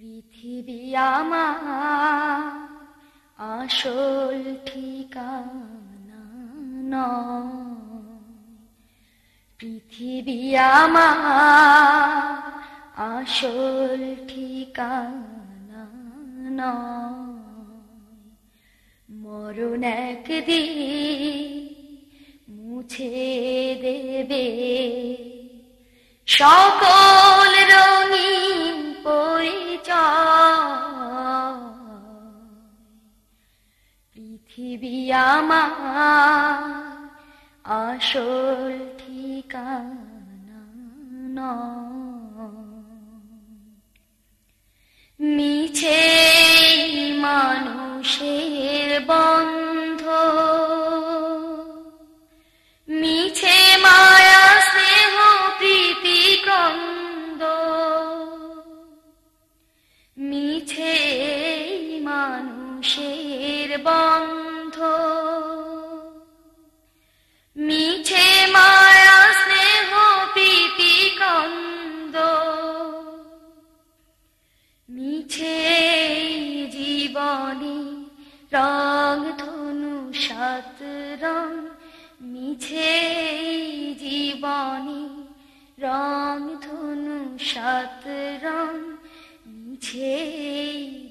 পৃথিবী আসল ঠিকানা পৃথিবী আমার আসল ঠিকানা মরণ একদিন মুছে দেবে। সকল রঙিন পৃথিবী আসল ঠিকানা। মিছে মানুষের বন্ধ। মিছে মায়া স্নেহ প্রীতি ক্রন্দ। মিছে মানুষের বন্ধ। জীবনী রং ধনু সাত রং, মিছে জীবনী। রং ধনু সাত রং, মিছে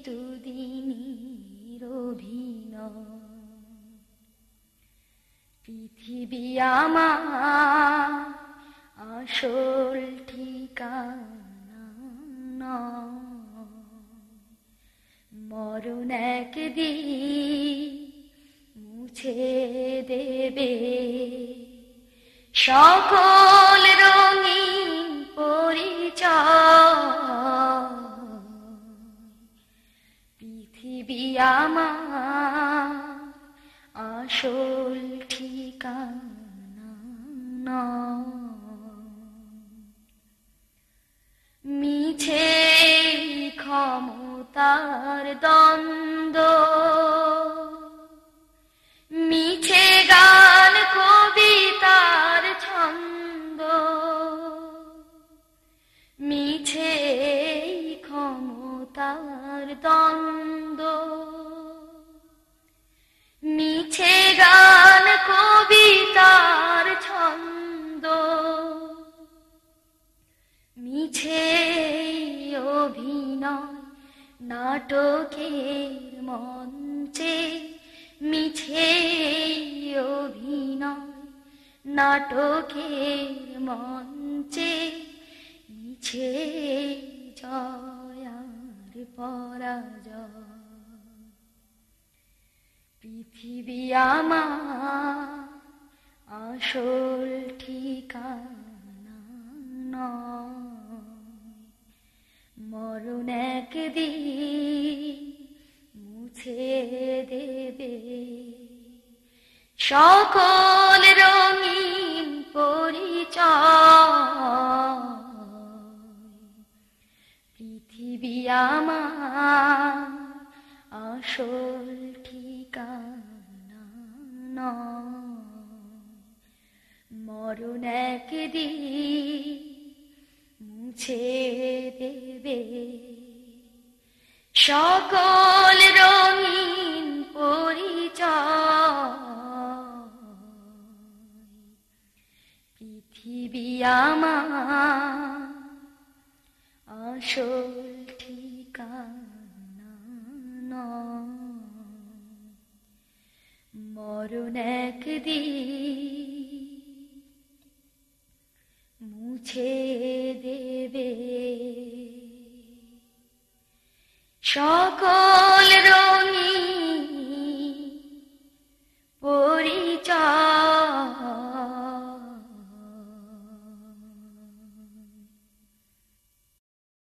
দুদিনীর অভিনয়। পৃথিবী আমার আসল ঠিকানা। মরণ একদিন মুছে দেবে। সকল রঙিন পরিচয় পৃথিবী আমার আসল ক্ষমতার দ্বন্দ্ব। মিছে গান কবিতার ছন্দ। মিছে ক্ষমতার দ্বন্দ্ব। মিছে গান কবিতার ছন্দ। নাটকের মঞ্চে মিছে অভিনয়। নাটকের মঞ্চে মিছে জয়ার পরাজয়। পৃথিবী আমার আসল ঠিকানা সকল রঙিন পৃথিবী আমার আসল ঠিকানা। মরণ একদিন মুছে দেবে সকল আমার আসল ঠিকানা। মরণ একদিন মুছে দেবে সকল